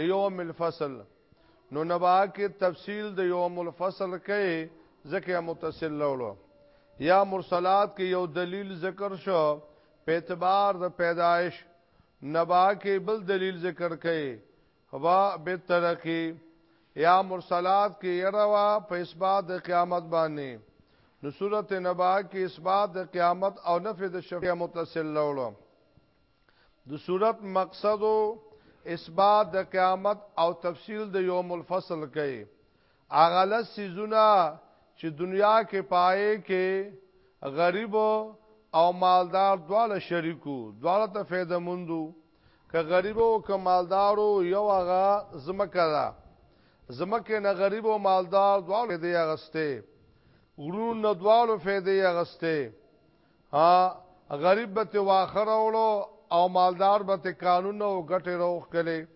یوم الفصل نو نبا کې تفصیل د یوم الفصل کې ذکر متصل لولو یا مرسلات کې یو دلیل ذکر شو په اعتبار د پیدایش نبا کې بل دلیل ذکر کړي هوا به ترقی یا مرسلات کې يروا په اسباد د قیامت باندې نو صورت نبا کې اسباد د قیامت او نفي د شفیع متصل لولو د صورت مقصد اثبات د قیامت او تفصیل د یوم الفصل کوي اغله سيزونه چې دنیا کې پائے کې غریب او مالدار دواړه شریکو دواړه ته فائدہ مندو که غریب او که مالدارو یو هغه زمکه ده زمکه نه غریب او مالدار دواړه دې اغسته غرون نه دواړو فائدې اغسته ها غریب به ته واخر اولو او مالدار به ته قانون او ګټه روخ کله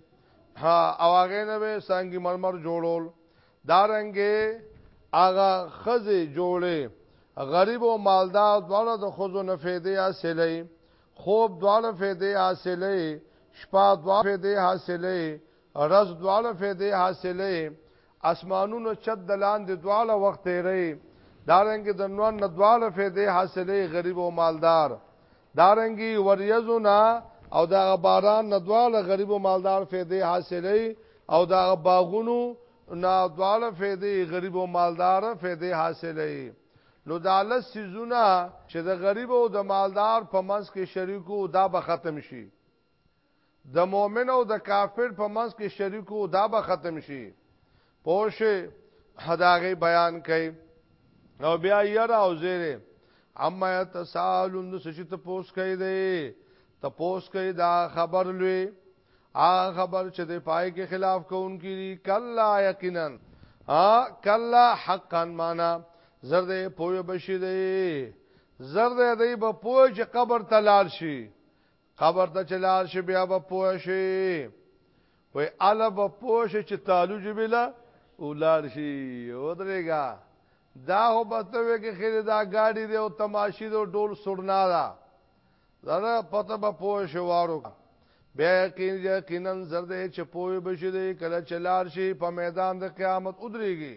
ها او هغه نه به سنگي مرمر جوړول دارنګه هغه خزه جوړه غریب او مالدار دواړه د خزو نه فائدې حاصلې خوب دواړه فائدې حاصلې شپه دواړه فائدې حاصلې رز دواړه فائدې حاصلې اسمانونو چت د لاندې دواړه وخت تیرې دارنګ د نوان نه دواړه فیدې حاصلې غریب او مالدار دارنګي وریزونه او دا باران نه دواړه غریب او مالدار فیدې حاصلې او دا باغونو نه دواړه فیدې غریب او مالدار فیدې حاصلې نو دا لس سيزونه چې د غریب او د مالدار په منځ کې شریکو دا به ختم شي د مؤمن او د کافر په منځ کې شریکو دا به ختم شي پوشه هداغه بیان کړي او بیا یرا او زیره اما تسالون د سشي ته پوس کوي دی ته پوس کوي دا خبر لوي آ خبر چې د پای کې خلاف کوون کیږي کلا یقینا ا کلا حقا معنا زرد پوی بشي دی زرد دی به پوی چې قبر تلال شي قبر ته چلار شي بیا به پوه شي وای الا به پوه شي چې تعالو جبلا ولار شي ودرېګا دا هو بتوي کې خیر دا گاډي دی او تماشي دی ډول سړنا دا زړه پته به پوه شي وارو بیا یقین یقینا زرد چې پوه بشي دی کله چلار شي په میدان د قیامت ودرېږي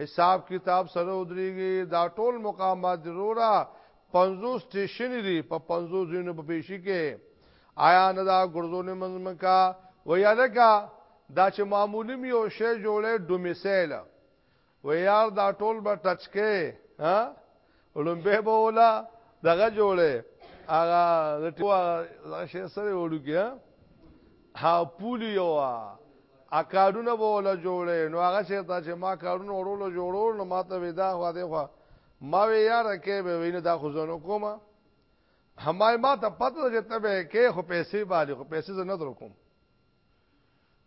حساب کتاب سره ودریږی دا ټول مقامات دی رورا پنځو سټیشن دی په پنځو زینو په پیشی کې آیا نه دا ګرځونه منځمکا و یاده کا دا چې معمولی می او شی جوړه ډومیسیل و یار دا ټول به ټچ کې ها لومبه به ولا دغه جوړه هغه د ټوا شي سره وړو کې ها پولی یو ا کارونه به ولا جوړه نو هغه چې تا چې ما کارونه ورولو جوړول نو ما ته ودا خو دې خو ما وی یار کې به وینه دا خو زنو کومه همای ما ته پته چې ته به کې خو پیسې باندې خو پیسې زنه در کوم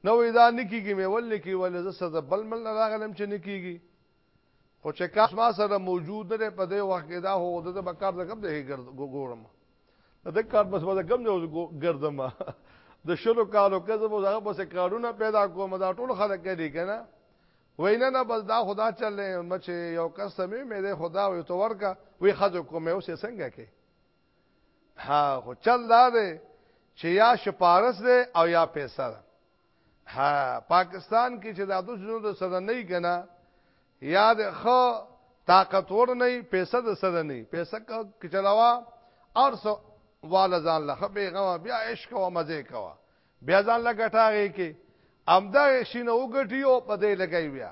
نو دا نکیږي مې ول نکی ول زه سره بل مل راغلم چې نکیږي خو چې کار ما سره موجود نه په دې وخت کې دا هو د بکار د کم دې ګرځ ګورم د کار بس بس کم دې ګرځم د شلو کالو کزه مو هغه بس کارونه پیدا کوم دا ټول خلک کوي کنه وینا نه بس دا خدا چلې مچ یو کس سمې مې دې خدا وي تو ورکا وی خځو کومه اوسې څنګه کې ها خو چل دا دې چې یا شپارس دې او یا پیسې ها پاکستان کې چې دا د شنو د سره نه کنا یاد خو طاقتور نه پیسې د سره نه پیسې کې چلاوا اور سو والا ځان له بیغه بیا عشق او مزه کوا بیا ځان له ګټاږي کې امدا شینه وګټي او په دې لګي بیا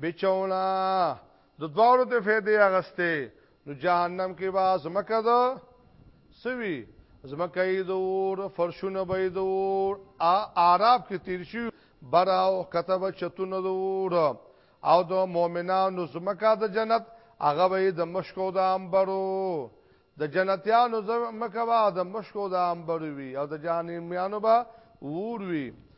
بچونه د دوارو ته فیدې اغسته نو جهنم کې با زمکه ده سوي زمکه یې دور فرشونه به یې دور اعراب کې تیر شي برا او کتب چتونه دور او د مؤمنانو زمکه د جنت هغه به د مشکو د انبرو د جنتیانو زمکه به د مشکو د انبرو وي او د جهنميانو به ور وي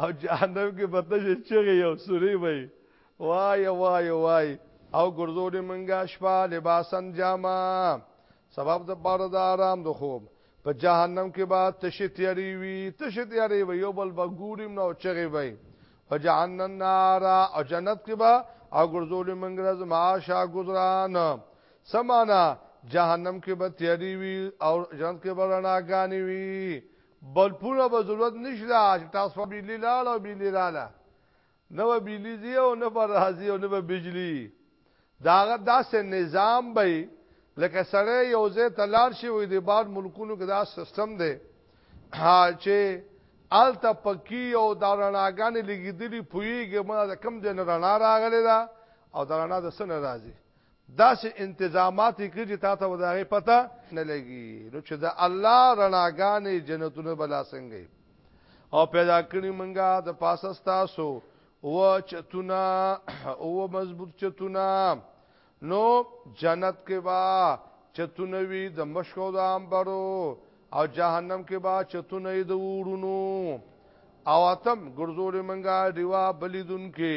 او جهنم کې پته شي چې یو سوري وي وای وای وای او ګرځولې منګه شپه لباسن جاما سبب د بار د آرام د خوب په جهنم کې با تشې تیاری وي تشې تیاری وي یو بل بګوریم نو چغي وي وجعلنا النار او جنت کې با او ګرځولې منګه رز معاشا گزاران سمانا جهنم کې به تیاری وي او جنت کې به رڼاګانی وي بلپونه به ضرورت نشته چې تاسو په بجلی لاړ او بجلی رااله نه به بجلی زی او نه به راځي او نه به بجلی داغه داسې نظام به لکه سره یو ځای تلار شي وي د بار ملکونو کې دا سیستم دی چې آلته پکی او دارناګان لګیدلی پویږي مړه کم دین رڼا راغلی دا او دارنا د سن راځي داسې انتظامات یې کړي چې تا ته به د هغې پته نه لګي نو چې د الله رڼاګانې جنتونه به لا څنګه او پیدا کړي منګه د پاسه ستاسو و چتونه او مضبوط چتونه نو جنت کې با چتونه وي د مشکو د امبرو او جهنم کې با چتونه د وړونو او اتم ګرځول منګه دیوا بلیدون کې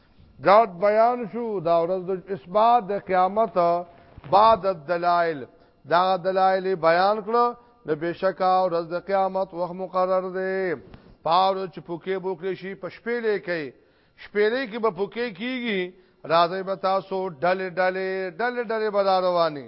ګاټ بیان شو دا ورځ د اثبات د قیامت بعد الدلائل دا دلائل بیان کړو نو بشکا ورځ د قیامت وخت مقرر دی پاورو چې پوکې بوکې شي پشپېلې کوي شپېلې کې به پوکې کیږي راځي به تاسو ډلې ډلې ډلې ډلې به رواني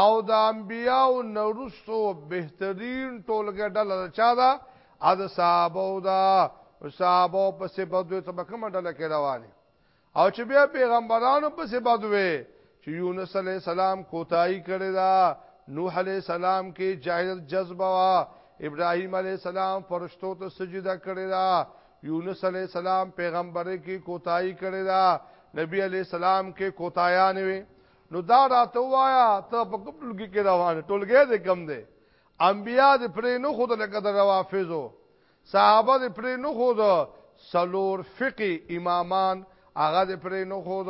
او د انبیاوو نه وروسته بهترین ټولګه ډله د چا ده؟ ا د صحابو ده او صحابو پسې بدوې ته به کومه ډله کې روانې او چې بیا پیغمبرانو پسې بدوې چې یونس علی السلام کوتای کړی دا نوح علی السلام کې جاهل جذبه وا ابراهیم علی السلام فرشتو ته سجده کړی دا یونس علی السلام پیغمبر کې کوتای کړی دا نبی علی السلام کې کوتایان وي نو دا راته وایا ته په کوم ټولګي کې روان ټولګي دې کم دی انبیا دې پرې نو خود لکه د روافضو صحابه دې پرې نو خود سلور فقی امامان هغه دې پرې نو خود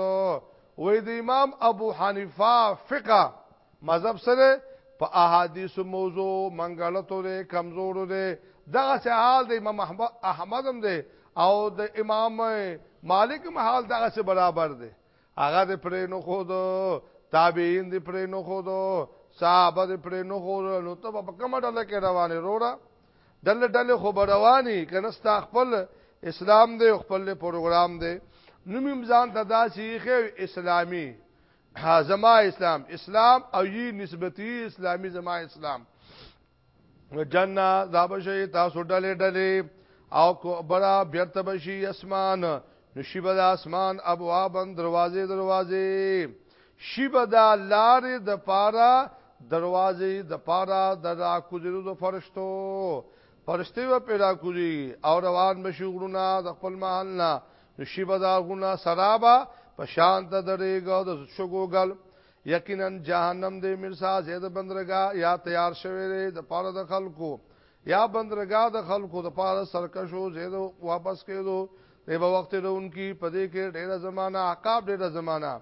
وې د امام ابو حنیفه فقہ مذهب سره په احادیث موضوع منګلتو دې کمزورو دې دغه سه حال د امام احمد هم دې او د امام مالک هم حال دغه سه برابر دې هغه دې پرې نو خو دو تابعین دې پرې نو خو دو صحابه دې پرې نو خو دو نو ته په کومه ډله کې روانې روړه ډله ډله خو رواني کنه ستا خپل اسلام دې خپل پروګرام دې نو مم ځان ته داسي خو اسلامي زما اسلام اسلام او یي نسبتي اسلامي زما اسلام جنہ زاب شي تاسو ډلې ډلې او برا بیرته بشي اسمان نو شیبه د اسمان ابوابن دروازې دروازې شیبه د لارې د پارا دروازې د پارا د راکوزیدو د فرشتو فرشتي و پیدا کوي او روان بشي غرونه د خپل محل نه نو شیبه د غرونه سرابا په شان ته درېګو د شګو ګل یقینا جهنم دې مرسا زید بندرګا یا تیار شوی دی د پاره د خلکو یا بندرګا د خلکو د پاره سرکشو زید واپس کېدو دی به وخت رونکي پدې کې ډېره زمانہ عقاب ډېره زمانہ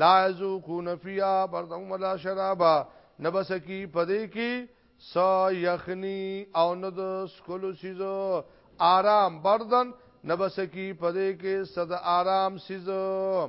لا یذوقون فیا بردم ولا شرابا نبس کی پدې کې سا یخنی او ند سکلو سیزو آرام بردن نبس کی پدې کې صد آرام سیزو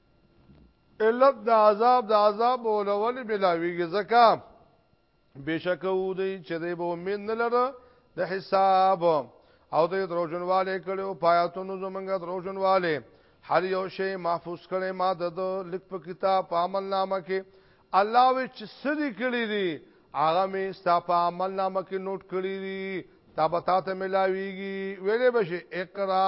علت د عذاب د عذاب ولول ملاویږي زکا بشکو دی چې دی به امید نه لره د حساب او د دروژنواله کړو پایاتونو زمونږ دروژنواله هر یو شی محفوظ کړي ما د لیک په کتاب په عمل نامه کې الله وی چې سړي کړی دي هغه می ستا په عمل نامه کې نوٹ کړی دي تا به تا ته ملاویږي ویلې بشي اقرا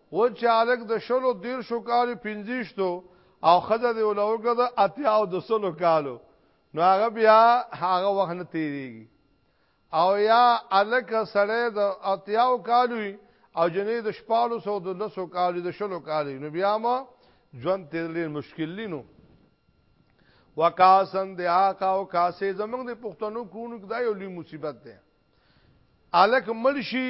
و چې هلک د شلو دیرشو کالو پنځیشتو او خزه دی ولا وکړه د اتیا او د سلو کالو نو هغه بیا هغه وخت نه تیریږي او یا الک سره د اتیا او کالو او جنې د شپالو سو د لسو کالو د شلو کالو نو بیا ما ژوند تیرلې مشکل لینو وکاسن د آقا او کاسې زمنګ د پښتنو کونو کدا یو لوی مصیبت ده الک ملشي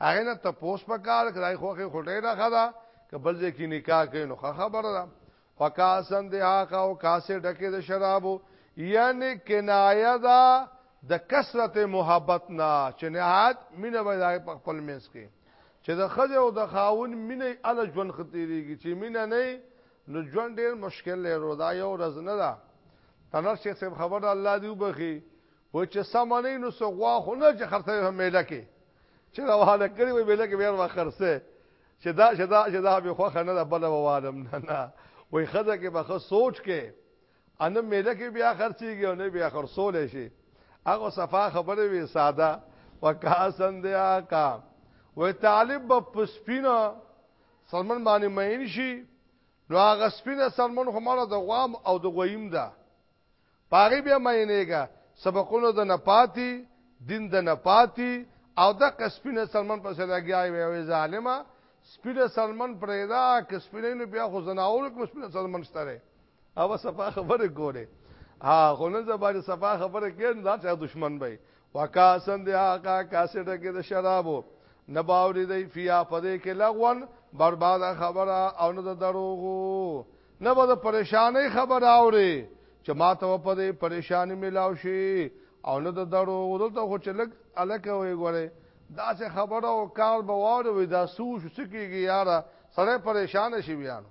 هغه نه تپوس پکار کړای خو خې خټه نه خدا که بل ځای کې نکاح کوي نو خبره ده وکاسن دی هغه او کاسه ډکه د شرابو یعنی کنایه دا د کثرت محبت نه چې نهاد مینه به دای په خپل منځ کې چې د خځه او د خاون مینه ال ژوند ختیریږي چې مینه نه نو ژوند ډیر مشکل لري دا یو ورځ نه ده تنر شیخ صاحب خبر الله دی وبخي و چې سم نه نو څه غوا خو نه چې خرڅوي هم میله کې چې روانه کړی وي میله کې بیا ور خرڅه چې دا چې دا چې دا به خوخه نه ده بل ووالم نه نه وای خزه کې به سوچ کې ان میله کې بیا خرڅيږي او نه بیا خرڅول شي هغه صفا خبره وي ساده وکاسن دی آقا وای طالب په پسپینا سلمان باندې مین شي نو هغه سپینه سلمان خو مال د غوام او د غویم ده پاغي بیا مینېګا سبقونو د نه پاتی دین د نه پاتی او د قسپینه سلمان په سلاګیای وی وی ظالما سپینه سلمان پرېدا قسپینه نو بیا خو زناول کوم سپینه سلمان شتره او صفه خبره کوله ها خو نن زبر صفه خبره کین دا چې دشمن به وکاسن دی هغه کاسټه کې د شرابو نباوري دی فیا پدې کې لغون برباد خبره او نه د دروغو نه به د پریشانې خبره اوري چې ما ته په دې پریشانې ملاو شي او نه د دروغو دلته خو چې لګ الکه وي ګوره دا څه خبره او کار به واوري دا سوچ سکیږي یاره سره پریشان شي بیانو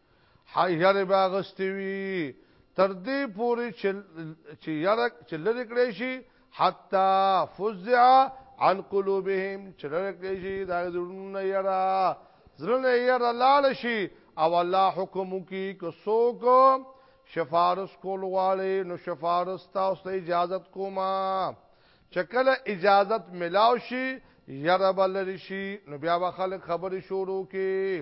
حیره با غستی وی تر دې پوري چې یره چې لری کړی شي حتا فزع عن قلوبهم چې لری کړی شي دا زړونه یره زړونه یره لاړ شي او الله حکم کوي که څوک شفارس کول غواړي نو شفارس تاسو ته اجازه کوما چکل اجازت ملاو شي یره بلری شي نو بیا به خلک خبري شروع کی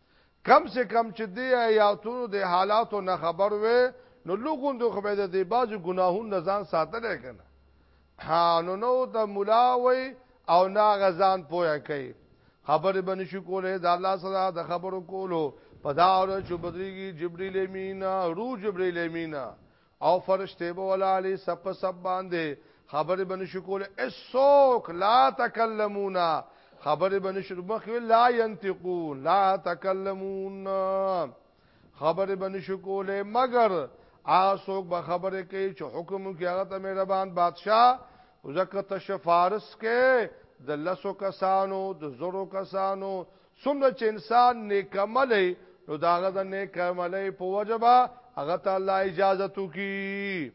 کم سے کم چې دی آیاتونو د حالاتو نه خبر وې نو لوګون د خو به د دې باز ګناهون نه ځان ساتل کنه ها نو نو ته مولا وای او نا غزان پویا کوي خبر به نشو کوله د الله سره د خبرو کولو په دا اور چې بدريږي جبريل امين روح جبريل امين او فرشته به ولا علی سب سب باندې خبر بن شکول اسوک لا تکلمونا خبر بن شکول مخ لا ينتقون لا تکلمون خبر بن شکول مگر آسوک به خبر کوي چې حکم کې هغه ته مهربان بادشاہ وزکه تشفارس کې د لسو کسانو د زرو کسانو څومره چې انسان نیک عمل وي نو د هغه د نیک عمل په وجه به هغه ته الله اجازه تو کی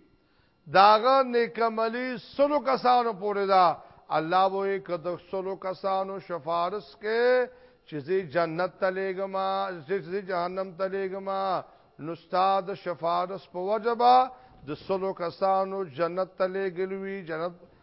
داغه نیک عملی سلو کسانو پورې دا الله وې کده سلو کسانو شفارس کې چې زی جنت تلېګما چې زی جهنم تلېګما نو استاد شفارس په وجبا د سلو کسانو جنت تلېګلوي جنت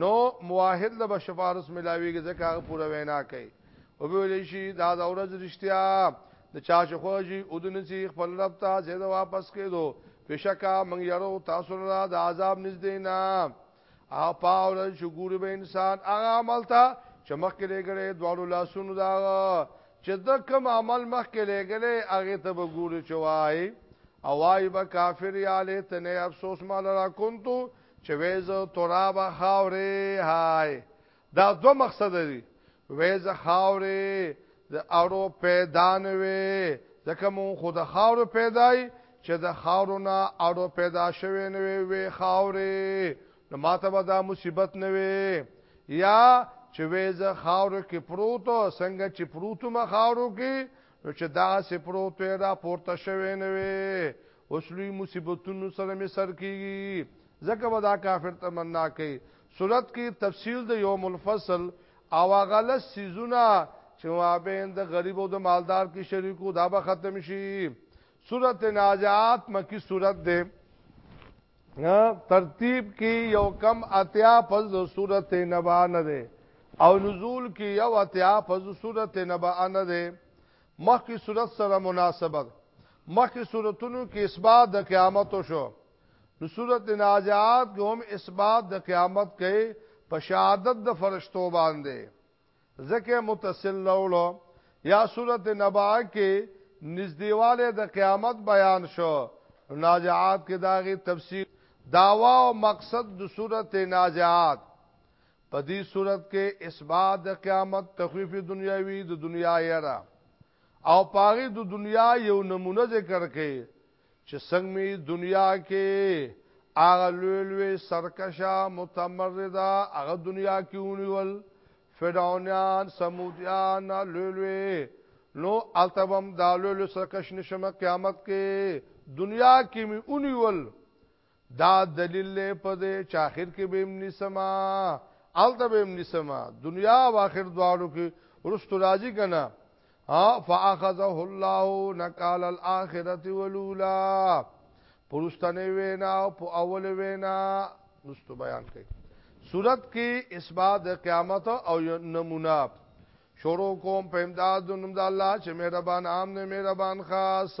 نو مواحد له شفارس ملاویږي ځکه هغه پوره وینا کوي او به ویل شي دا د اورز رښتیا د چا چې خوږي او د نسی خپل رب ته زید واپس کېدو بشکا من یرو تاسو را د عذاب نږدې نه او پاول شګور به انسان هغه عمل ته چې مخکې لګړې دوړو لاسونو دا چې د کوم عمل مخکې لګړې هغه ته وګوري چوي او وای به کافر یا له تنه افسوس مال را کونتو چې ویز تراب خاورې هاي دا دو مقصد دی ویز خاورې د اړو پیدا نه وي ځکه مون خو د خاورو پیدای چې د خاورو نه اړو پیدا شوی نه وي وی خاورې نو ماته به دا مصیبت نه وي یا چې ویز خاورو کې پروتو څنګه چې پروتو ما خاورو کې نو چې دا سي پروتو را پورته شوی نه وي اوس لوی مصیبتونو سره می سر کیږي ځکه به دا کافر تمنا کوي صورت کې تفصیل د یوم الفصل او غل سیزونه چې مابین د غریب او د مالدار کې شریکو دا به ختم شي سورت نازعات مکی سورت ده ترتیب کې یو کم اتیا پس د سورت نبا نه ده او نزول کې یو اتیا پس د سورت نبا نه ده مخکې صورت سره مناسبت مخکې صورتونو کې اثبات د قیامت شو نو صورت ناجات کې هم اثبات د قیامت کوي په شهادت د فرشتو باندې ځکه متصل لولو یا صورت نبا کې نزدیواله د قیامت بیان شو ناجعات کې داغي تفسیر داوا او مقصد د صورت ناجعات په دې صورت کې اثبات د قیامت تخفیف دنیاوی د دنیا یرا او پاغي د دنیا یو نمونه ذکر کړي چې څنګه می دنیا کې هغه لوی لوی سرکشا متمرده هغه دنیا کې ونیول فرعونان سمودیان لوی لوی نو التبم دالو لوی سرکش نشم قیامت کې دنیا کې می ونیول دا دلیل دی په دې چې اخر کې به امني سما الته به امني سما دنیا او اخر دواړو کې رستو راځي کنه فاخذه الله نقال الاخره ولولا پرستنه وینا او په اول وینا رستو بیان کړي صورت کې اسباد قیامت او نمونه شروع کوم په امداد نوم د الله چې مهربان عام نه مهربان خاص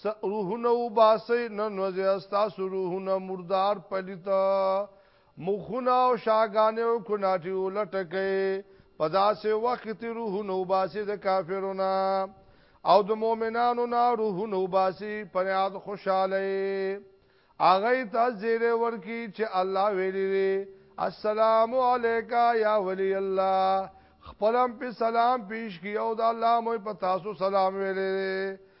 څه روحونه وباسئ نن ورځې ستاسو روحونه مردار پلیته مخونه او شاګانې او کناټي ولټکئ په داسې وخت کې روحونه وباسي د کافرونه او د مؤمنانو نه روحونه وباسي پریاد خوشاله اغه ته زیره ورکی چې الله ویلي السلام علیکا یا ولی الله خپلم په سلام پیش کی او د الله مو په تاسو سلام ویلي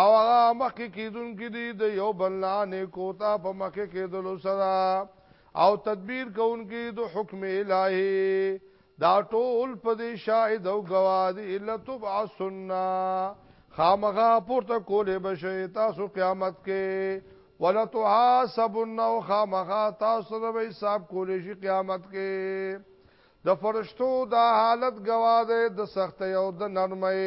او هغه مخکې کېدونکي دي د یو بل نه نیکو ته په مخکې کېدلو سره او تدبیر کوونکي د حکم الهي دا ټول په دې شاهد او ګواه دي الا تبعثن خامغه پورته کولې بشي تاسو قیامت کې ولا تحاسبن او خامغه تاسو د حساب کولې شي قیامت کې د فرشتو دا حالت گواده د سخت او د نرمۍ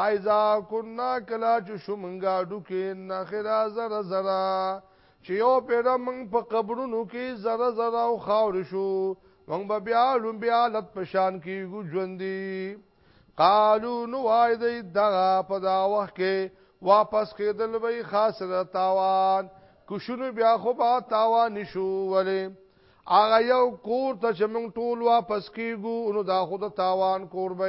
ایزا کنا کلا چې شومنګا ډوکې نخرا زرا زرا چې یو پیرا موږ په قبرونو کې زرا زرا او خاور شو موږ به بیا لوم بیا لت پشان کېږو ژوندې قالو نو وای دی دغه په دا وخت کې واپس کېدل وی خاص را تاوان کوشنو بیا خو با تاوان نشو ولې هغه یو کور ته چې موږ ټول واپس کېږو نو دا خو د تاوان کور به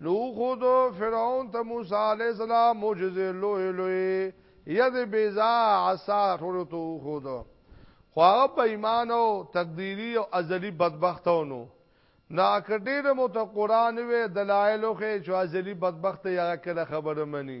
نو خود فرعون ته موسی علی السلام معجزه لوی لوی ید بیزا عصا ټول ته خود خو هغه په ایمان او تقدیری او ازلی بدبختونو نا کډیر مو ته قران وی دلایل خو چې ازلی بدبخت یا کله خبره منی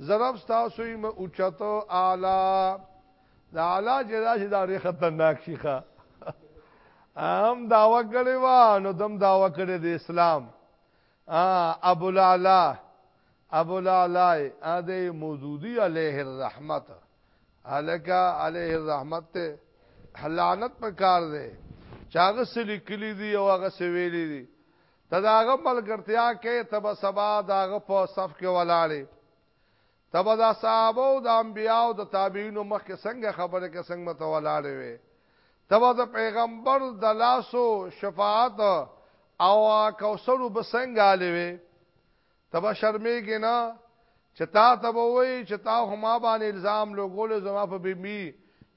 ضرب ستاسو یې مې اوچتو اعلی دا اعلی چې دا چې دا ډېر خطرناک شي ښه هم داوا کړې و نو دم داوا کړې د اسلام ابو الاعلی ابو الاعلی اده موجودی علیه الرحمت الکا علیه الرحمت ته حلانت پکار دی چاغه سلی کلی دی او هغه سویلی دی ته د هغه ملګرتیا کې ته به سبا د هغه په صف کې ولاړې ته به د صحابه او د انبیا او د تابعینو مخ کې څنګه خبره کې څنګه مت ولاړې وې ته به د پیغمبر د لاسو شفاعت او کوثر به څنګه علي وې ته به شرمېږي نه چې تا ته به وې چې تا هما باندې الزام لګول زما په بیمی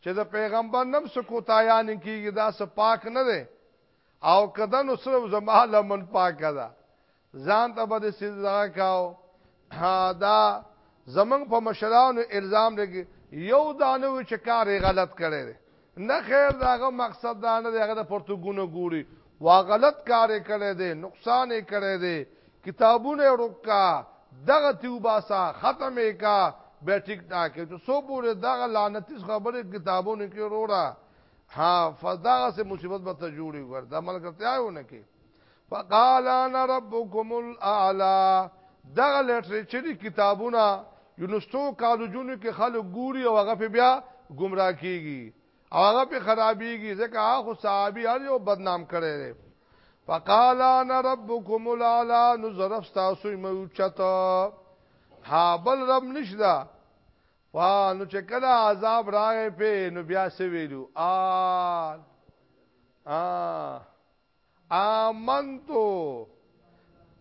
چې د پیغمبر نفس کو تایان کیږي دا سپاک نه ده او کدا نو صرف زما لمن پاک ده ځان ته به سزا کاو دا زمنګ په مشرانو الزام لګي یو دانو چې کار غلط کړي نه خیر داغه مقصد دا نه دغه د پرتګونه ګوري وا غلط کار کړي دي نقصان کړي دي کتابونه روکا دغه تیوباسا ختمه کا به ټیک ټاک چې سو پورې دغه لعنتی خبره کتابونو کې رورا ها فداغه سه مصیبت به ته جوړي ور د عمل کرتیا یو نه کې فقال انا ربكم الاعلى دغه لټریچر کتابونه یونستو کالجونو کې خلک ګوري او هغه بیا گمراه کیږي او هغه په خرابيږي ځکه هغه صحابي هر یو بدنام کړي دي فقال انا ربكم الاعلى نظرف تاسو مو چته ها بل رب نشدا وا نو چې کله عذاب راغې په نو بیا سې ویلو آ آ آمنتو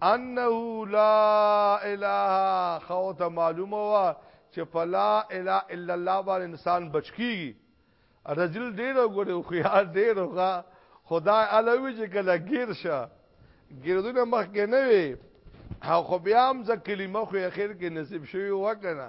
انه لا اله خوت معلومه وا چې په لا اله الا الله باندې انسان بچکی رجل ډیر وګړو خو یار ډیر وګا خدای الوی چې کله گیر شه ګردونه مخ کې نه وي او خو بیا هم ځکه کلمه خو اخر کې نصیب شوی وکنه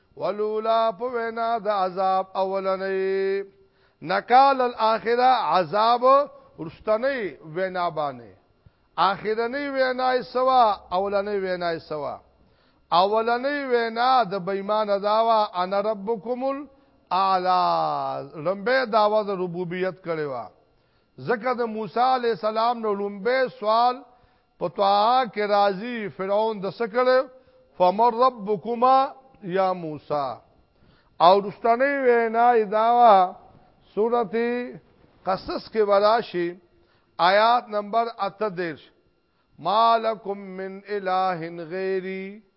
ولولا په وینا د عذاب اولنې نکال الاخره عذاب ورستنې وینا باندې اخرنې وینا یې سوا اولنې وینا یې سوا اولنې وینا د بېمان داوا انا ربکم الاعلى لمبه داوا د ربوبیت کړي وا ځکه د موسی علی السلام نو لمبه سوال په طه کې راځي فرعون د سکړو فمر ربکما یا موسی او رستنی وینا داوا سورته قصص کې وراشي آیات نمبر 38 مالکم من اله غیری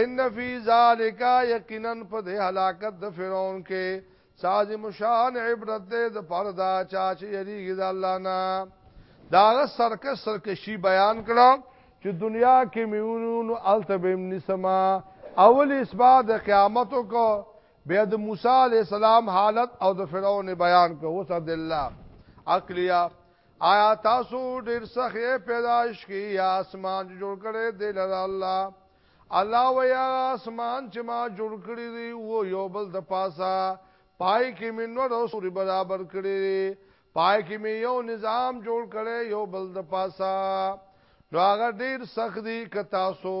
ان فی ذالک یقینا فد هلاکت د فرعون کې ساز مشان عبرت ده د پردا چا چې یریږي د الله نه دا سرک سرکشي بیان کړه چې دنیا کې میونون التبم نسما اول اسباد د قیامت کو بیا د موسی علی السلام حالت او د فرعون بیان کو وسد الله عقلیا آیا تاسو ډیر سخی پیدائش کی یا اسمان چې جوړ کړي دی لره الله الله ویا اسمان چې ما جوړ کړی دی وو یو بل د پاسا پای کې مې نور او سوري برابر کړی دی پای کې مې یو نظام جوړ کړي یو بل د پاسا نو هغه ډیر سخت دی که تاسو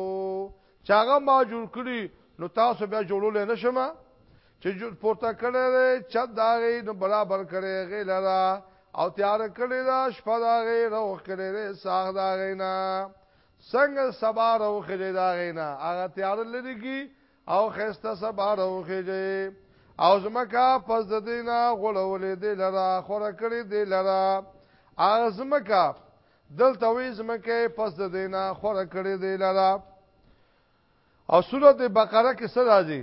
چې هغه ما جوړ کړی نو تاسو بیا جوړول نه شمه چې پورته کړي چې دا غي نو برابر کړي غي لره او تیار کړی دا شپه دا غي روخ کړی دا ساغ دا غینا څنګه سبا روخ کړی دا غینا هغه تیار لري کی او خسته سبا روخ کړی او زمکا پس د دینا غولولې دی لرا خور کړی دی لرا هغه زمکا دلته وې زمکه پس د دینا خور کړی دی لرا او سورته بقره کې څه راځي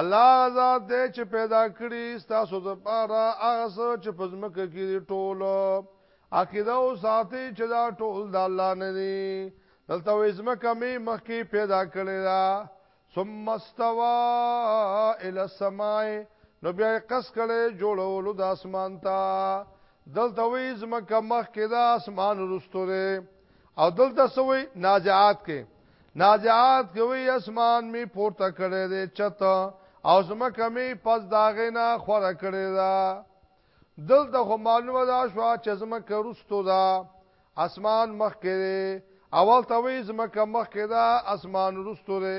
الله غزاد دې چې پیدا کړی ستاسو د پاره هغه څه چې پزمکه کې دی ټول عقیده او ساتي چې دا ټول د الله نه دی دلته وزمه کمی مخکې پیدا کړی دا ثم استوى الى السماء نو بیا قص کړي جوړولو د اسمان ته دلته وې زمکه مخ کې د اسمان رستوره او دلته سوې نازعات کې نازعات کې وي اسمان می پورته کړي دي چت او زما کمی پس داغه نه خور کړي دا دلته خو معلومه دا شو چې زما کرستو دا اسمان مخ کې اول ته وي زما کمخ کې دا اسمان رستو دی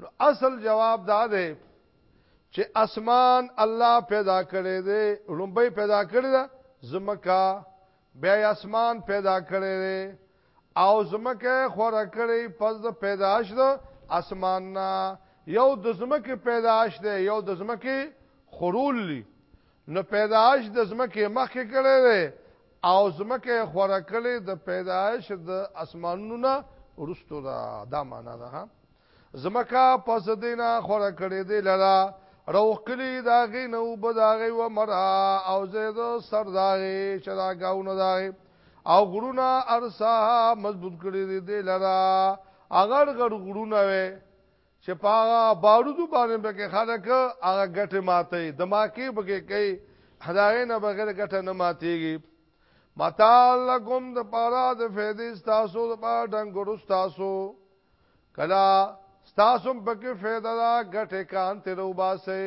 نو اصل جواب دا دی چې اسمان الله پیدا کړی دی لومبۍ پیدا کړی ده زمکا بیا اسمان پیدا کړی دی او زمکه خوره کړی پس د پیداش ده اسمان نه یو د زمکه پیداش ده یو د زمکه خرول لی نو پیدائش د زمکه مخکې کړي دی او زمکه خوره کړي د پیدائش د اسمانونو نه ورستو دا دا معنا ده زمکه پس دینه خوره کړي دی لرا روخلی دا غي نو بداغي و مرا او زید سر داغي چدا گاونه داغي او غرونه ارسا مضبوط کړي دی لرا اگر غر غرونه وي چې په هغه بارودو باندې پکې خلک هغه ګټې ماتوي دماکې پکې کوي هداغې نه بغیر ګټه نه ماتېږي متال لکم د پارا د فیدې ستاسو د پارا ډنګرو ستاسو کلا ستاسو پکې فیده دا ګټې کان تیرو باسي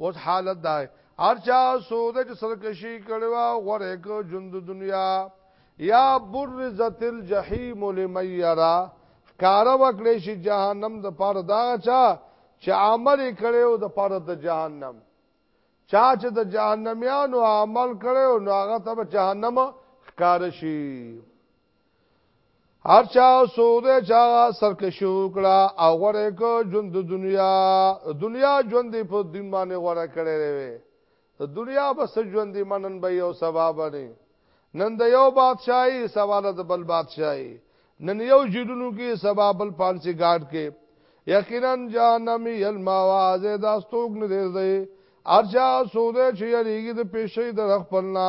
اوس حالت دا ارچا سود چې سرکشي کړي وا غره کو ژوند دنیا یا برزت الجحیم لمن یرا کار وکړي شي جهنم د پاره دا چا چې عمل کړي او د پاره د جهنم چا چې د جهنميانو عمل کړي او هغه ته جهنم ښکار شي هر چا سود چا سرکشي وکړه او غره کو ژوند د دنیا دنیا ژوند په دین باندې غره کړی وي دنیا بس ژوند دی منن به یو سبا باندې نن د یو بادشاہي سواله د بل بادشاہي نن یو جیلونو کې سبا بل پانسی گاډ کې یقینا جهنم یل ماوازه دا ستوګ نه دی ارجا سود چې یریږي د پېښې د خپلنا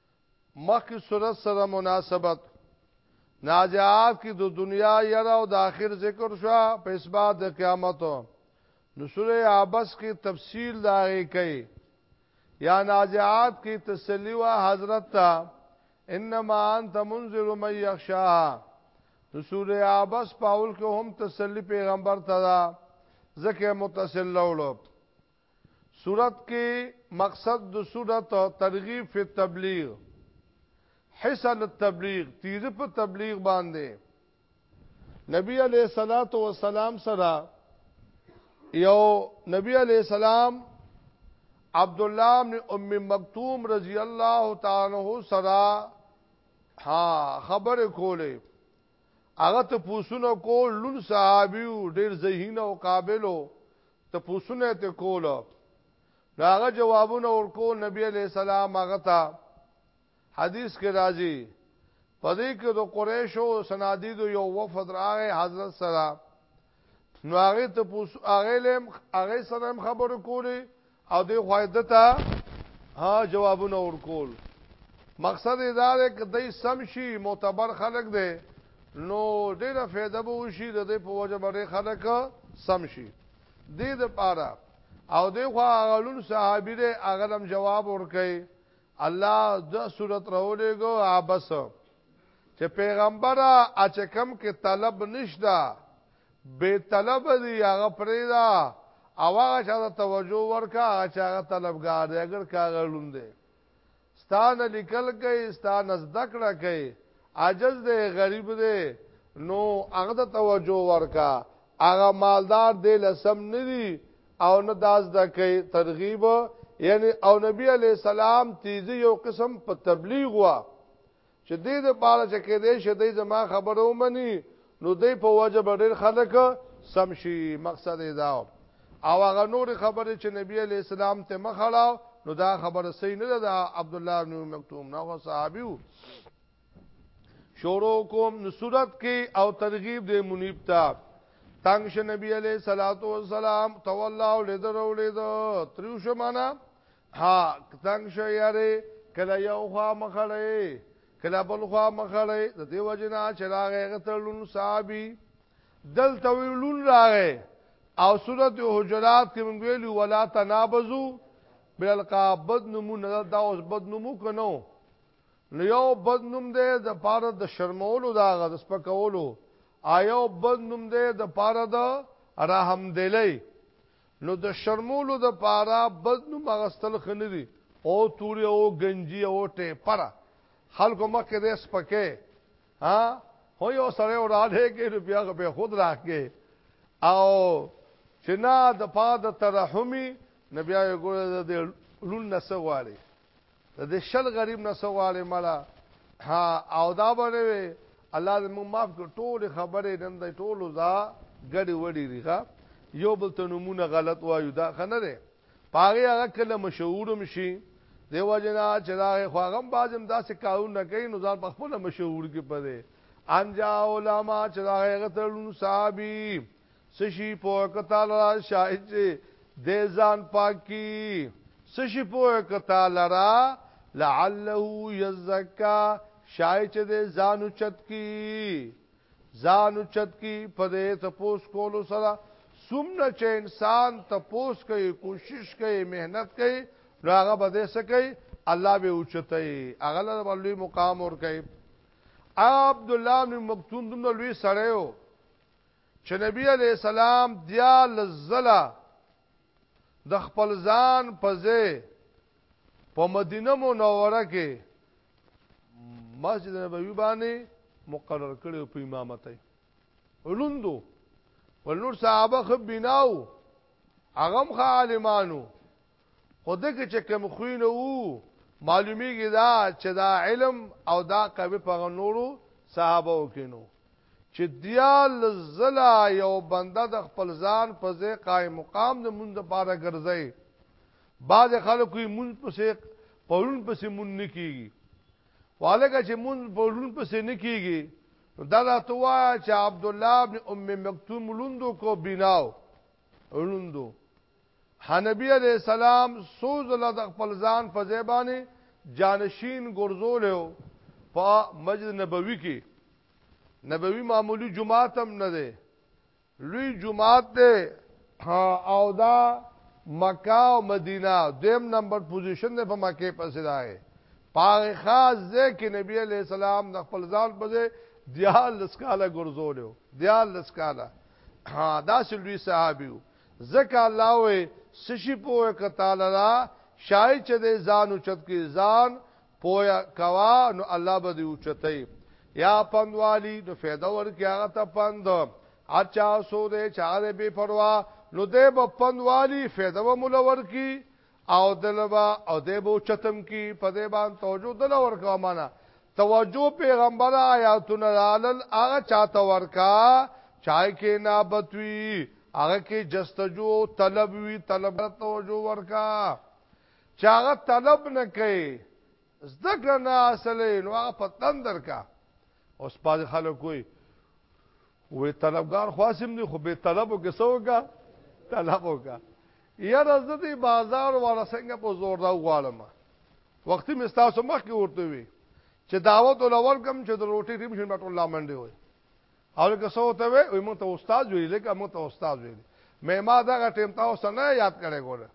مخکې صورت سره مناسبت ناجعات کې د دنیا یرا او د آخر ذکر شو په اسباد د قیامت نو سوره عبس کې تفصیل داغه کوي یا ناجعات کې تسلی وا حضرت تا انما انت منذر من یخشا نو سوره عبس پاول کې هم تسلی پیغمبر ته دا ذکر متصل لولو سورت کې مقصد د سورت ترغیب فی تبلیغ حسن التبلیغ تیز په تبلیغ باندې نبی علیہ الصلات والسلام سره یو نبی علیہ السلام عبد الله بن ام مکتوم رضی الله تعالی عنہ سره ها خبر کوله هغه ته پوسونه کول لون صحابي ډیر ذهین او قابلو ته پوسونه ته کول راغه جوابونه ورکو نبی علیہ السلام هغه ته حدیث کې راځي پدې کې د قریشو سنادید یو وفد راغی حضرت سره نو هغه ته پوس هغه لم هغه سره خبر کولی او د خوایدتا ها جوابونه ورکول مقصد دا دی چې دای سم شي معتبر خلک دی نو ډیره فایده به وشي د دې په وجه باندې خلک سم شي دې د پاره او دې خو غلون صحابي دې اغلم جواب ورکړي الله د صورت راولېګو ابس چې پیغمبره اچ کم کې طلب نشدا به طلب دی هغه پرېدا او هغه چې توجه ورکا هغه چې هغه طلبګار دی اگر کاغه لوند دی ستانه لیکل کوي ستانه زده کړه کوي عاجز دی غریب دی نو هغه ته توجه ورکا هغه مالدار دی لسم ندی او نه داس د کوي ترغیب یعنی او نبی علی سلام تیزی یو قسم په تبلیغ وا چې دې د پاره چې کې دې شې دې زما خبرو مني نو دې په وجه ډېر خلک سم شي مقصد یې دا او هغه نور خبره چې نبی علی اسلام ته مخړه نو دا خبره صحیح نه ده عبد الله بن مکتوم نو صحابي شورو کوم نو صورت کې او ترغیب دې منیب ته تنگ ش نبی علیہ الصلات والسلام تولا ولید ولید تریو شمانه ها تنگ شو یاره کله یو خوا مخړې کله بل خوا مخړې د دې وجنا چراغه غتلون صحابي دل تویلون راغې او سورت حجرات کې موږ ویلو ولا تنابزو بالقاب بد نمو نه دا اوس بد نمو کنو نو یو بد نوم دی د پاره د شرمولو دا غ د سپکولو آیو بد نوم دی د پاره د رحم دلی نو د شرمولو د پاره بد نوم اغستل ښه نه دي او توري او ګنجي او ټیپره خلکو مخکې دې سپکه ها هو یو سره وراده کې نو بیا به خود راکې او چې نه د پاد ترحمي نبي یې ګوره د لون نسغواړي د دې شل غریب نه سواله مړه ها او دا باندې وي الله دې موږ معاف کړ ټول خبره نن دې ټول زا ګډي وډي ریغه یو بل ته نمونه غلط وایو دا خنه ده پاره هغه کله مشهور مشي دیو جنا چې دا خو هغه بازم داسې کارونه نه کوي نو ځان په خپل مشهور کې پدې انجا علماء چې دا هغه ترلون صحابي سشي پوه کتال را شاهد چې د ځان پاکي سشي پوه کتال را لعله یزکا شاهد چې د ځان چت کی ځان چت کی په دې تپوس کولو سره سمنه چې انسان تپوس کوي کوشش کوي مهنت کوي نو هغه به دې سکی الله به اوچته هغه له لوی مقام ور کوي عبد الله بن مکتوم دومره لوی سړیو چې نبی علی السلام دیال زلا د خپل ځان په ځای په مدینه منوره کې مسجد نبوي باندې مقرر کړو په امامت ولوندو ولور صحابه خبیناو اغم خالمانو خو دغه چې کم خوینه وو معلومیږي دا چې دا علم او دا قوی په نورو صحابه وکینو چې دیال زلا یو بنده د خپل ځان په ځای قائم مقام د مونږ لپاره ګرځي بعض خلکو یې مونږ پسې پرون پسې مونږ نه کیږي والګه چې مونږ پرون پسې نه کیږي دا لا توا چې عبد الله ابن ام مکتوم لوندو کو بناو لوندو هنبي عليه السلام څو ځله د خپل ځان په ځای باندې جانشين ګرځولی وو په مسجد نبوي کې نبوي معمولي جماعت هم نه دی لوی جماعت دی او دا مکه او مدینه دیم نمبر پوزیشن دی په مکه پسې راغی پاره خاص ځکه نبی علی السلام د خپل ځان په ځای دیال لسکاله ګرځولیو دیال لسکاله دا سلوی صحابیو ځکه الله وې څه شي پوهه که تا لره شای چې دې ځان اوچت کې ځان پوهه کوا نو الله به دې اوچتې یا پندوالی نو فایده ورکې هغه ته پند اچا سو دې چاره بے پروا نو دې به پندوالی فایده و مولور کی او دلبا او دیبو چتم کی په دې باندې توجه دل ورکا معنا توجه پیغمبر آیاتون علل هغه چاته ورکا چای کې نابتوی هغه کې جستجو او طلب وی طلب توجه ورکا چاغه طلب نه کوي زدکړه نه اصله نو هغه په تندر کا اوس پاز خلک کوئی وې طلبګار خاصم دی خو به طلبو کې سوګه طلبو کا یاره زه دې بازار والا څنګه په زور دا غواړم وختي مې تاسو مخ کې ورته وي چې دعوت ولور کم چې د روټي ټیم شین بټول لا منډي وي او که سو ته وي مونږ ته استاد ویل کې مونږ ته استاد ویل مې ما دا ټیم تاسو نه یاد کړې ګوره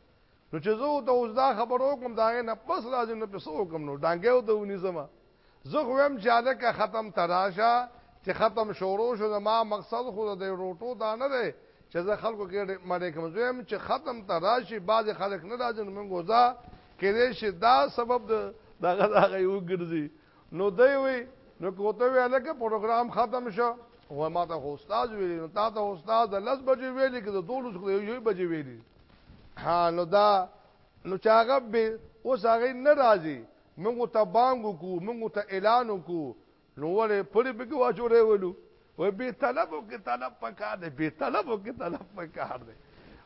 نو چې زه ته اوس دا خبرو کوم دا نه پس راځم نو پسو کوم نو ډانګه او ته ونیسم زه خو هم چې الکه ختم تراشه چې ختم شورو شو ما مقصد خو د روټو دا نه دی چې زه خلکو کې مړې کوم زه هم چې ختم تراشي بعض خلک نه راځي نو موږ وځه کې دې شي دا سبب د دغه دغه یو ګرځي نو دی وی نو کوته وی لکه پروګرام ختم شو و ما ته استاد ویلی نو تا ته استاد لس بجې ویلی که د دولس خو یو بجې ویلی ها نو دا نو چاغه به اوس هغه نه راځي موږ ته بانګ کو موږ ته اعلان کو نو ولې پرې به کو اچورې ولو و به طلبو کې طلب پکار دی به طلبو کې طلب پکار دی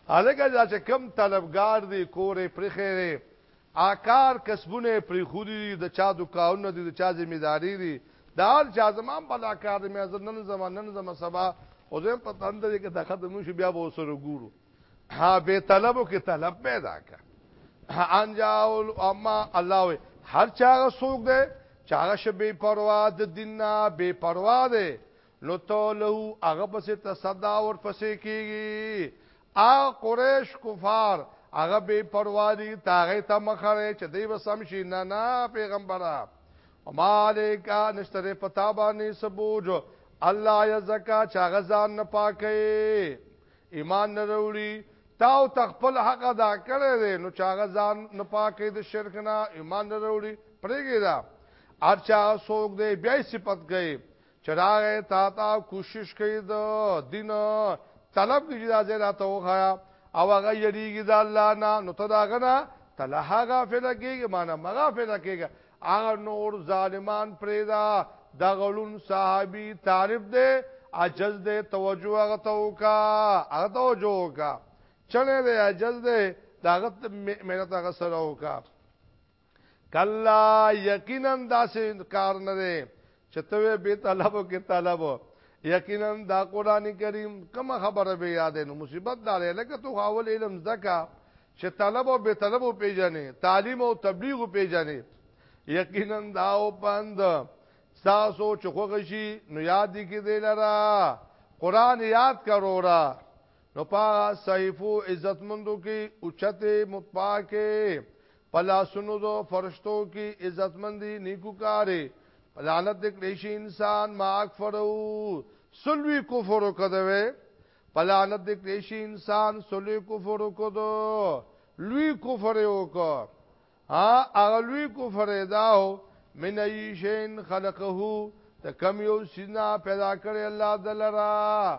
الګا چې کم طلبګار دی کورې پرخېره آ کار کسبونه یې پرېښودي دي، د چا دوکانونه دي، د چا ذمه دارۍ دي، د هر چا، زما هم بلا کار دی، میا زه نن ځم، نن ځم، سبا خو زه هم په تنده دی، که دا ختم وشي بیا به ورسره ګورو. ها بې طلبو کې طلب پیدا کړه. ان جاء الاعمی، الله وایي، هر چا هغه څوک دی چې هغه شی بې پروا د دین نه بې پروا دی، لتو له هغه پس تصدا ور پسې کیږي ا قریش کفار هغه به پروا دي تاغه ته مخره چې دی وسم شي نه نه پیغمبره ومالک نشتره پتا باندې سبوج الله یزکا چاغه ځان نه پاکي ایمان نه وروړي تاو تخپل حق ادا کړی دی نو چاغه ځان نه پاکي د شرک نه ایمان نه وروړي پرېږي دا ارچا سوګ دی بیا صفت گئی چې راغی تا ته کوشش کوي د دین طلب کې چې دا ځای راته وخایا او هغه یریږي د الله نه نو ته دا غنا تله غافل کېږي معنا مغافل کېږي هغه نور ظالمان پرېدا دا غلون صحابي طالب دی عجز دی توجه هغه ته وکا هغه توجه وکا چلے دی عجز دی دا غت مهنت هغه سره وکا کلا یقینا داسې کار نه دی چې ته به طلبو کې طلبو یقینا دا قران کریم کوم خبره به یاد نو مصیبت دار لکه تو حاول علم زکا چې طلب او به طلب پیژنې تعلیم او تبلیغ پیژنې یقینا دا او پند ساسو چخوغه شي نو یاد کی دی لرا قران یاد کرو را نو پا صحیفو عزتمندو کی اوچته متپاکه په لاسونو د فرشتو کی عزتمن دی نیکو کاری لعنت دې کړی شي انسان ما اکفرو سلوی کفر وکدوي پلانت دې کړی شي انسان سلوی کفر وکدو لوی کفر وکړه ها هغه لوی کفر داو من ایشین خلقه ته کم یو سینا پیدا کړی الله دلرا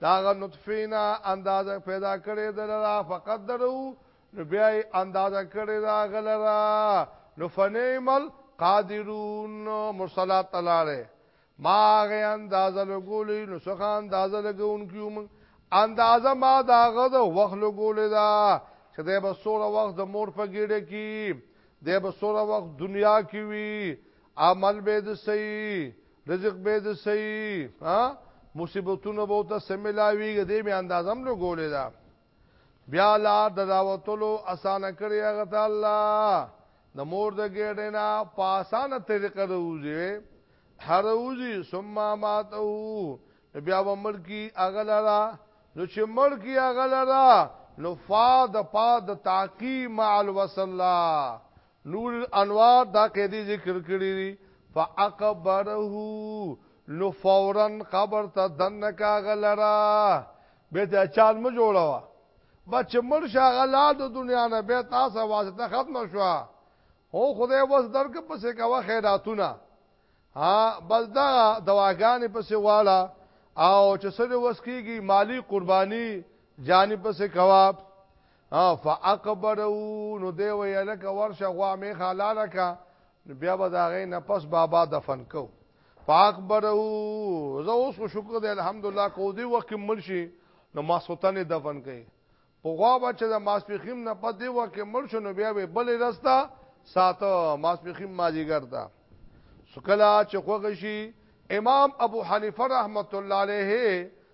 داغه نطفه نه اندازه پیدا کړی دلرا فقط درو نو بیا اندازه کړی دا غلرا نو فنیمل قادرون مرسلات تلاله ما غه اندازه لګولې نو څخه اندازه لګون کیوم اندازه ما داغه د وخت لګولې دا چې د بسوره وخت د مور په ګډه کې د بسوره وخت دنیا کې وی عمل به د سي رزق به د صحیح ها مصیبتونه به ته سملاویږي دې می اندازم لو ګولې دا بیا لا د دعوتلو اسانه کړی هغه ته الله د مور د ګډې نه په اسانه طریقه روزي هر روزي ثم ماتو بیا ومر کی اغلرا نو چې مر کی اغلرا نو فا د پا د تاقی مع الوصلا نور الانوار دا قیدی ذکر کړی دی فاقبره نو فورا قبر ته دنه کاغه لرا به ته چار م جوړوا بچ مړ شاغه لا د دنیا نه به تاسو واسطه ختم شو هو خدای وس درک پسې کاوه خیراتونه ها بس دا دواګانې پسې والا او چې سره وس کیږي مالی قرباني جانب پسې کوا فاقبرو نو دی ویل ک ورشه غوا می حلاله کا نو بیا به دا غي نه پس بابا دفن کو فاقبرو زه اوس خو شکر دی الحمدلله کو دی وخت مرشي نو ما سوتن دفن کړي په غوا بچ د ماسپخیم نه په دی وخت مر شو نو بیا به بل رستا ساته ماسپخیم ما دی ګرځا سکلا چې خوږ شي امام ابو حنیفه رحمت الله علیه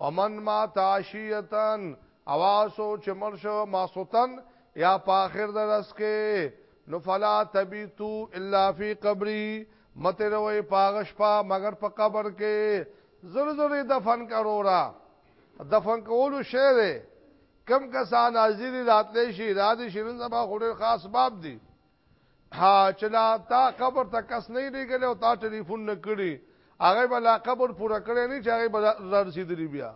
ومن ما تعشیتن اواسو چې مرشو ماسوتن یا په اخر د رس کې نو فلا تبیتو الا فی قبری مته روي پاغش پا مگر په قبر کې زر زر دفن کرو را دفن کولو شی دی کم کسان حاضر راتلی شي را دي شي نن سبا خوري خاص باب دي ها چې لا تا قبر ته کس نه لګل او تا ټلیفون نه کړی هغه بلا قبر پوره کړی نه چې هغه بلا رسیدلی بیا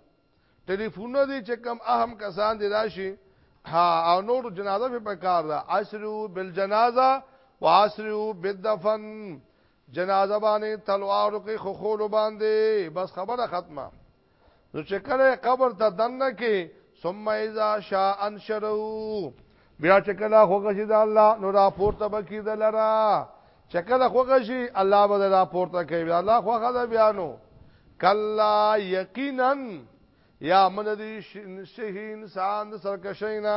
ټلیفون دی چې کم اهم کسان دی راشي ها او نور جنازه په پکار ده اسرو بالجنازه واسرو بالدفن جنازه باندې تلوار کې خخول باندې بس خبره ختمه نو چې کله قبر ته دنه کې ثم اذا شاء انشروا بیا چې کله خوګه شي د الله نو را پورته بکی د لرا چې کله خوګه شي الله به را پورته کوي بیا الله خوګه ده بیا نو کلا یقینا یا من دې شي انسان سرکشینا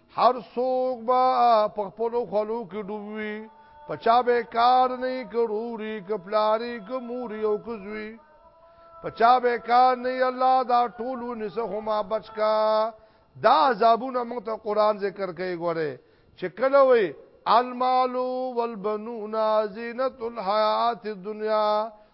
هر څوک به په خپل خلو کې ډوبوي په چا به کار نه کروري کپلاري کموري او کوزوي په چا به کار نه الله دا ټول نسخه ما بچکا دا عذابونه موږ ته قران ذکر کوي ګوره چې کله وي المال والبنون زینت الحیات الدنیا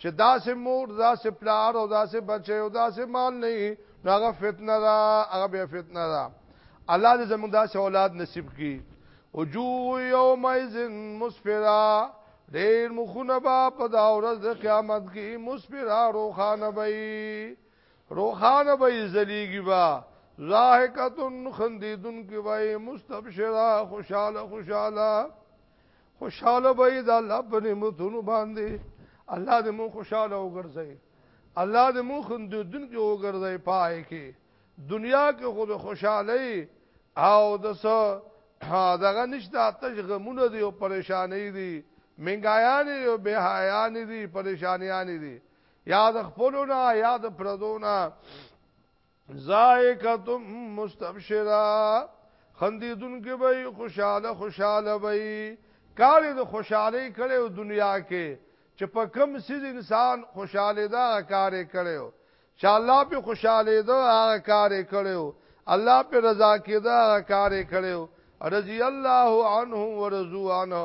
چې داسې مور داسې پلار او داسې بچي او داسې مال نه نو هغه فتنه ده هغه به فتنه ده الله دې زموږ داسې اولاد نصیب کړي او جو یوم ایزن مسفرا ډیر مخونه با په دا ورځ د قیامت کې مسفرا روخانه وي روخانه وي زلیږي با ضاحکتن خندیدن کی وای مستبشرا خوشاله خوشاله خوشاله به د الله په نعمتونو باندې الله دې مون خوشاله وګرځي الله دې مون خندودن کې وګرځي پای کې دنیا کې خو د خوشحالي او د سو دغه نشته آتش غمونه دي او پریشانې دي منګایان او بهایان دي پریشانیان دي یاد خپلونه یاد پردونه زائقتم مستبشرا خندیدون کې به خوشاله خوشاله به کار د خوشحالي کړو دنیا کې چې په کم سیز انسان خوشاله دا کار کړو چې الله په خوشاله دا کار کړو الله په رضا کې دا کار کړو رضی الله عنه ورضوانه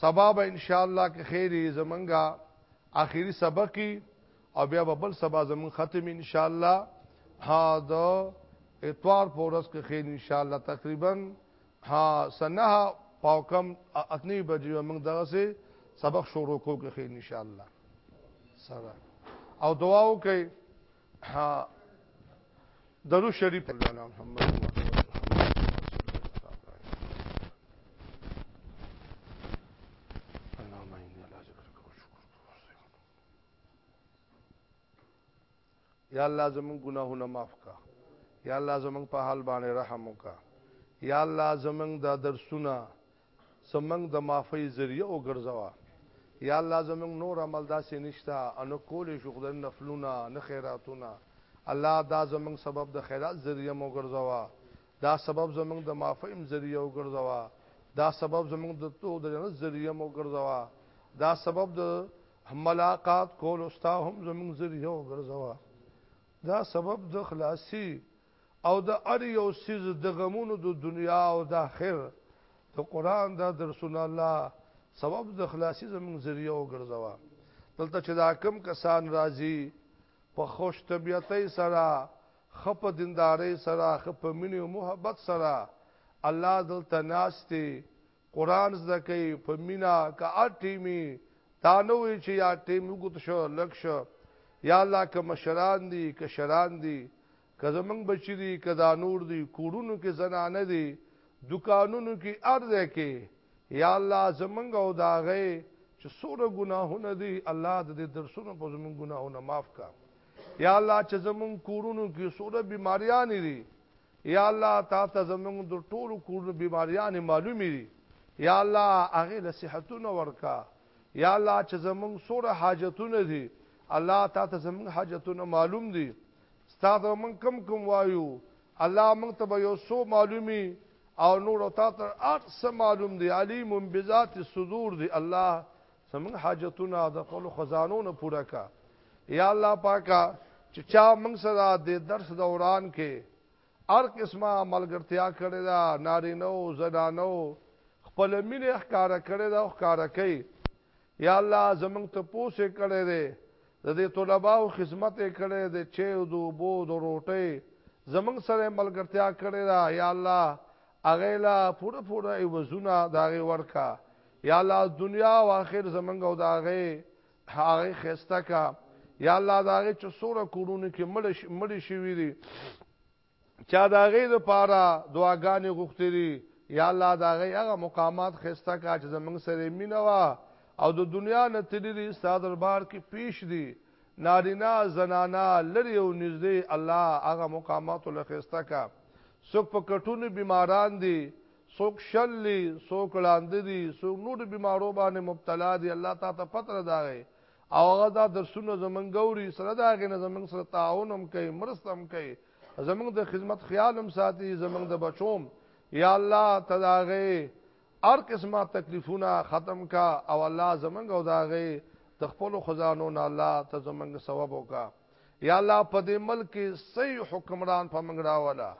سبا به ان شاء الله که خیر زمونږه اخیری سبق او بیا به بل سبا زمون ختم ان شاء الله ها د اتوار پورس که خیر ان شاء الله تقریبا ها سنه پاوکم اتنی بجې موږ دغه سي سبق شروع کوو که خیر ان شاء الله سره او دعا وکړئ ها درو شریف مولانا محمد یا الله زمون ګناهونه معاف کا یا الله زمون په حال باندې رحم وکا یا الله زمون دا درسونه زمونږ د معافی ذریعه وګرځوه یاالله زمونږ نور عمل داسی نشته او نه کولی شو خدای نه نفلونه نه خیراتونه الله دا زمونږ سبب د خیرات ذریعه هم وګرځوه دا سبب زمونږ د معافی هم ذریعه وګرځوه دا سبب زمونږ د تلو د جنت ذریعه هم وګرځوه دا سبب د ملاقات کولو ستا هم زمونږ ذریعه وګرځوه دا سبب د خلاصی او د هر یو څیز د غمونو د دنیا او د اخر د قرآن دا درسونه الله سبب د خلاصي زمونږ ذریعه وګرځوه دلته چې دا کم کسان راځي په خوش طبیعتۍ سره خپ دیندارۍ سره خپ مینې او محبت سره الله دلته ناشته قران زده کوي په مینا که ا ټیمی دا نه وي چې یا ټیم وګت شو لک شو یا الله که مشران دي که شران دي که زمنګ بچی دي که دا نور دي کورونو کې زنانه دي دکانونو کې ارزه کې یا الله زمنګ او داغه چې سوره ګناهونه دي الله د دې درسونو په زمنګ ګناهونه معاف کا یا الله چې زمنګ کورونو کې سوره بیماریان دي یا الله تا ته زمونږ د ټولو کورونو بیماریانې معلومې دي یا الله هغه له صحتونه ورکا یا الله چې زمونږ سوره حاجتونه دي الله تا ته زمونږ حاجتونه معلوم دي ستاسو مونږ کم کم وایو الله مونږ ته یو سو معلومي او نور او تا ته ارس معلوم دي علیم بذات الصدور دي الله زمونږ حاجتونه د خپل خزانو نه پوره کا یا الله پاکا چې چا موږ سره د درس دوران کې هر قسمه ملګرتیا کړې ده نارینه او زنانه خپل مینه ښکارا کړې ده او ښکارا کوي یا الله زمونږ ته پوسې کړې ده د دې طلباو خدمت کړې ده چې دو بو دو روټي زمونږ سره ملګرتیا کړې ده یا الله اغه لا پوره پوره ایوزونه داغه ورکا یا الله دنیا او آخر زمنګ او داغه هغه خسته کا یا الله داغه چې سوره کورونه کې مړ مړ شي وی دي چا داغه د پاره دعاګانې غوښتې دي یا الله داغه هغه مقامات خسته کا چې زمنګ سره مینوا او د دنیا نه تللی ستاد دربار کې پیش دي نارینا زنانا لری او نږدې الله هغه مقامات لخسته کا څوک په کټونو بیماران دي څوک شل دي څوک ړانده دي څوک نورو بیمارو باندې مبتلا دي الله تا ته پتر داغي او هغه دا درسونه زمونږ ګوري سره دا غي نه زمونږ سره تعاون هم کوي مرسته هم کوي زمونږ د خدمت خیال هم ساتي زمونږ د بچوم یا الله تداغي ار قسمه تکلیفونه ختم کا او الله زمونږ او داغي د خپل خزانو نه الله ته زمونږ ثواب وکا یا الله په دې ملک کې صحیح حکمران په موږ راولا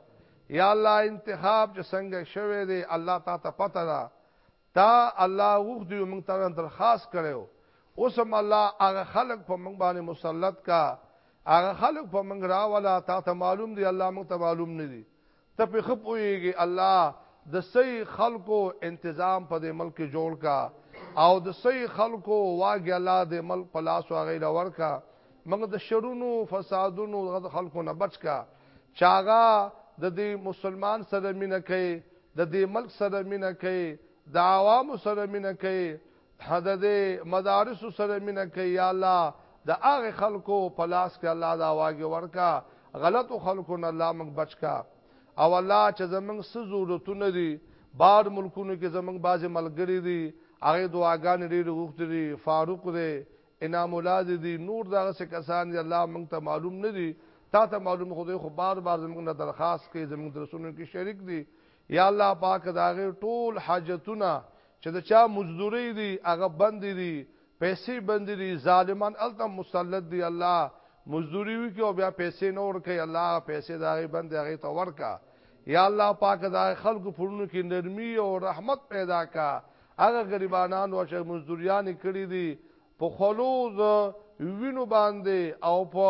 یا الله انتخاب چې څنګه شوه دی الله تا ته پته ده تا الله غوښ دی موږ ته درخواست کړو اوس هم الله هغه خلق په موږ باندې مسلط کا هغه خلق په موږ راولا تا ته معلوم دی الله موږ ته معلوم نه دی ته په خپ ویږي الله د صحیح خلکو انتظام په دې ملک جوړ کا او د صحیح خلکو واګي الله د ملک په لاس واغی لور کا موږ د شرونو فسادونو د خلکو نه بچ کا چاغه د دې مسلمان سره مینه کوي د دې ملک سره مینه کوي د عوام سره مینه کوي حدد مدارس سره مینه کوي یا الله د هغه خلکو په لاس کې الله دا واګي ورکا غلط خلکو نه الله موږ بچکا او الله چې زمنګ څه ضرورتونه دي بار ملکونو کې زمنګ بازي ملګری دي هغه دعاګان ډېر وغوښتي دي فاروق دي انعام الله دي نور دغه څه کسان دي الله موږ ته معلوم نه دي تا ته معلوم خو دې خو بار بار زمنګ نه درخواست کوي زمنګ درسونو کې شریک دي یا الله پاک دا غي ټول حاجتونه چې د چا مزدوري دي هغه بند دي پیسې بند دي ظالمان الته مسلط دي الله مزدوري وی کې او بیا پیسې نه ور کوي الله پیسې دا غي بند هغه ته ورکا یا الله پاک دا خلکو پرونو کې نرمي او رحمت پیدا کا هغه غریبانان او چې مزدوریان کړی دي په خولو د وینو باندې او په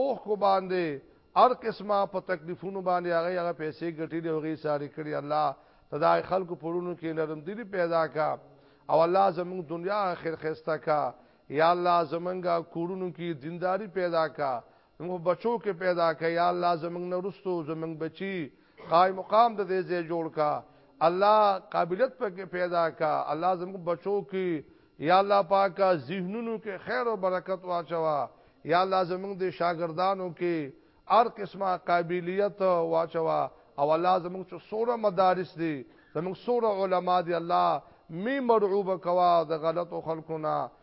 اوخ کو باندې ار قسمه په تکلیفونو باندې هغه هغه پیسې ګټې دی هغه ساري کړی الله تدای خلکو پرونو کې نرم دلی پیدا کا او الله زموږ دنیا اخر خسته کا یا الله زمونږه کورونو کې دینداری پیدا کا نو بچو کې پیدا کړي یا الله زمنګ نرستو زمنګ بچي قائم مقام د دې ځای جوړ کا الله قابلیت پکې پیدا کا الله زموږ بچو کې یا الله پاکه ذهنونو کې خیر او برکت واچوا یا الله زموږ د شاګردانو کې هر قسمه قابلیت واچوا او الله زموږ چې سوره مدارس دي زموږ سوره علما دي الله می مرعوب کوا د غلطو خلقونه